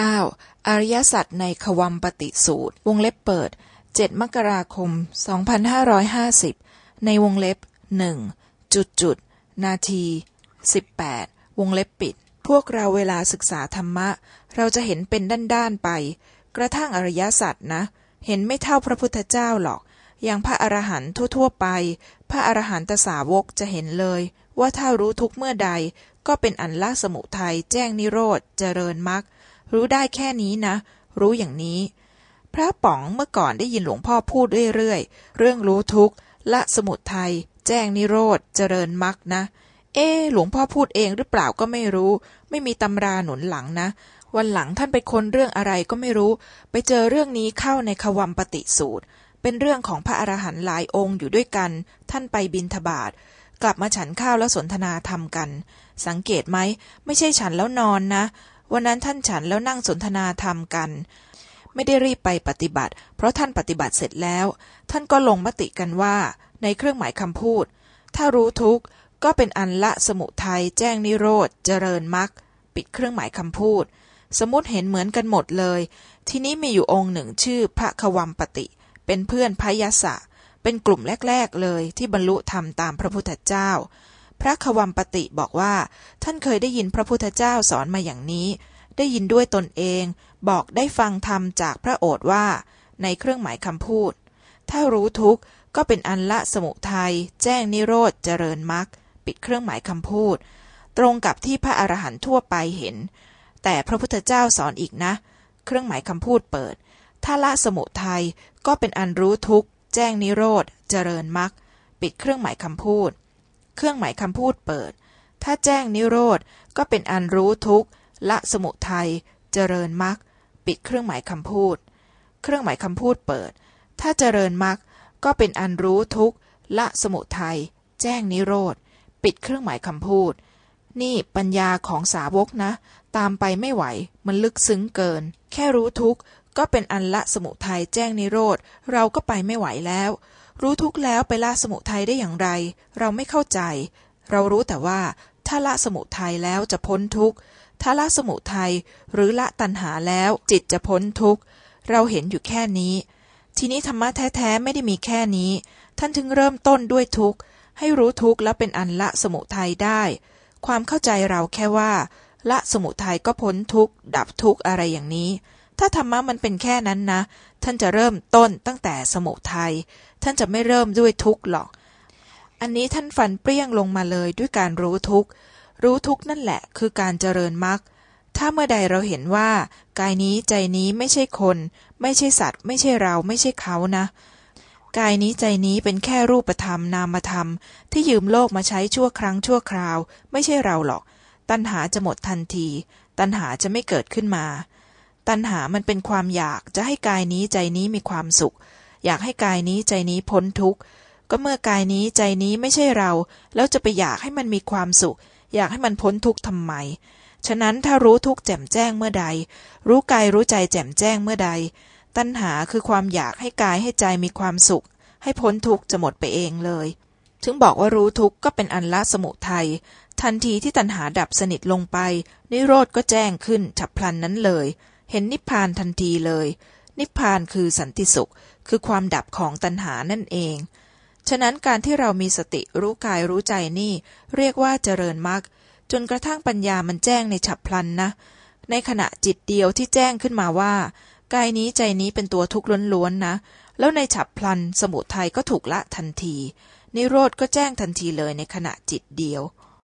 9. อริยสัจในขวัมปฏิสูตร วงเล็บเปิด 7 มกราคม 2550 ในวงเล็บหนึ่งจุดจุด นาที 18 วงเล็บปิด พวกเราเวลาศึกษาธรรมะ เราจะเห็นเป็นด้านๆไป กระทั่งอริยสัจนะ เห็นไม่เท่าพระพุทธเจ้าหรอก อย่างพระอรหันต์ทั่วๆไป พระอรหันตสาวกจะเห็นเลย ว่าถ้ารู้ทุกเมื่อใดก็เป็นอันละสมุทัยแจ้งนิโรธเจริญมรรค รู้ได้แค่นี้นะ รู้อย่างนี้ พระป๋องเมื่อก่อนได้ยินหลวงพ่อพูดเรื่อยๆ เรื่องรู้ทุกข์ละสมุทัยแจ้งนิโรธ เจริญมรรคนะ เอ๊หลวงพ่อพูดเองหรือเปล่าก็ไม่รู้ ไม่มีตำราหนุนหลังนะ วันหลังท่านไปค้นเรื่องอะไรก็ไม่รู้ ไปเจอเรื่องนี้เข้าในขวัมปฏิสูตร เป็นเรื่องของพระอรหันต์หลายองค์อยู่ด้วยกัน ท่านไปบินทบาทกลับมาฉันข้าวแล้วสนทนาธรรมกัน สังเกตไหม ไม่ใช่ฉันแล้วนอนนะ วันนั้นท่านฉันแล้วนั่งสนทนาธรรมกัน ไม่ได้รีบไปปฏิบัติ เพราะท่านปฏิบัติเสร็จแล้ว ท่านก็ลงมติกันว่า ในเครื่องหมายคำพูด ถ้ารู้ทุกข์ก็เป็นอันละสมุทัยแจ้งนิโรธ เจริญมรรคปิดเครื่องหมายคำพูด สมมติเห็นเหมือนกันหมดเลย ทีนี้มีอยู่องค์หนึ่งชื่อพระควัมปติ เป็นเพื่อนพยสะ เป็นกลุ่มแรก ๆ เลยที่บรรลุธรรมตามพระพุทธเจ้า พระควัมปติบอกว่า ท่านเคยได้ยินพระพุทธเจ้าสอนมาอย่างนี้ ได้ยินด้วยตนเอง บอกได้ฟังธรรมจากพระโอษฐ์ว่า ในเครื่องหมายคำพูด ถ้ารู้ทุกข์ก็เป็นอันละสมุทัยแจ้งนิโรธเจริญมรรคปิดเครื่องหมายคำพูด ตรงกับที่พระอรหันต์ทั่วไปเห็น แต่พระพุทธเจ้าสอนอีกนะ เครื่องหมายคำพูดเปิด ถ้าละสมุทัยก็เป็นอันรู้ทุกข์แจ้งนิโรธเจริญมรรคปิดเครื่องหมายคำพูด เครื่องหมายคำพูดเปิด ถ้าแจ้งนิโรธก็เป็นอันรู้ทุกละสมุทัยเจริญมรรคปิดเครื่องหมายคำพูด เครื่องหมายคำพูดเปิด ถ้าเจริญมรรคก็เป็นอันรู้ทุกละสมุทัยแจ้งนิโรธปิดเครื่องหมายคำพูด นี่ปัญญาของสาวกนะ ตามไปไม่ไหว มันลึกซึ้งเกิน แค่รู้ทุกข์ก็เป็นอันละสมุทัยแจ้งนิโรธ เราก็ไปไม่ไหวแล้ว รู้ทุกแล้วไปละสมุทัยได้อย่างไร เราไม่เข้าใจ เรารู้แต่ว่า ถ้าละสมุทัยแล้วจะพ้นทุกข์ถ้าละสมุทัยหรือละตัณหาแล้วจิตจะพ้นทุกข์เราเห็นอยู่แค่นี้ ทีนี้ธรรมะแท้ๆไม่ได้มีแค่นี้ ท่านถึงเริ่มต้นด้วยทุกข์ให้รู้ทุกข์แล้วเป็นอันละสมุทัยได้ ความเข้าใจเราแค่ว่า ละสมุทัยก็พ้นทุกข์ดับทุกข์อะไรอย่างนี้ ถ้าธรรมะมันเป็นแค่นั้นนะ ท่านจะเริ่มต้นตั้งแต่สมุทัยท่านจะไม่เริ่มด้วยทุกข์หรอก อันนี้ท่านฟันเปรี้ยงลงมาเลยด้วยการรู้ทุกข์รู้ทุกข์นั่นแหละคือการเจริญมรรคถ้าเมื่อใดเราเห็นว่า กายนี้ใจนี้ไม่ใช่คน ไม่ใช่สัตว์ ไม่ใช่เราไม่ใช่เขานะ กายนี้ใจนี้เป็นแค่รูปธรรมนามธรรม ที่ยืมโลกมาใช้ชั่วครั้งชั่วคราว ไม่ใช่เราหรอก ตัณหาจะหมดทันที ตัณหาจะไม่เกิดขึ้นมา ตัณหามันเป็นความอยากจะให้กายนี้ใจนี้มีความสุข อยากให้กายนี้ใจนี้พ้นทุกข์ก็เมื่อกายนี้ใจนี้ไม่ใช่เรา แล้วจะไปอยากให้มันมีความสุข อยากให้มันพ้นทุกข์ทำไม ฉะนั้นถ้ารู้ทุกข์แจ่มแจ้งเมื่อใด รู้กายรู้ใจแจ่มแจ้งเมื่อใด ตัณหาคือความอยากให้กายให้ใจมีความสุข ให้พ้นทุกข์จะหมดไปเองเลย ถึงบอกว่ารู้ทุกข์ก็เป็นอันละสมุทัยทันทีที่ตัณหาดับสนิทลงไป นิโรธก็แจ้งขึ้นฉับพลันนั้นเลย เห็นนิพพานทันทีเลย นิพพานคือสันติสุข คือความดับของตัณหานั่นเอง ฉะนั้นการที่เรามีสติรู้กายรู้ใจนี่ เรียกว่าเจริญมรรคจนกระทั่งปัญญามันแจ้งในฉับพลันนะ ในขณะจิตเดียวที่แจ้งขึ้นมาว่ากายนี้ใจนี้เป็นตัวทุกข์ล้วนๆนะ แล้วในฉับพลันสมุทัยก็ถูกละทันที นิโรธก็แจ้งทันทีเลยในขณะจิตเดียว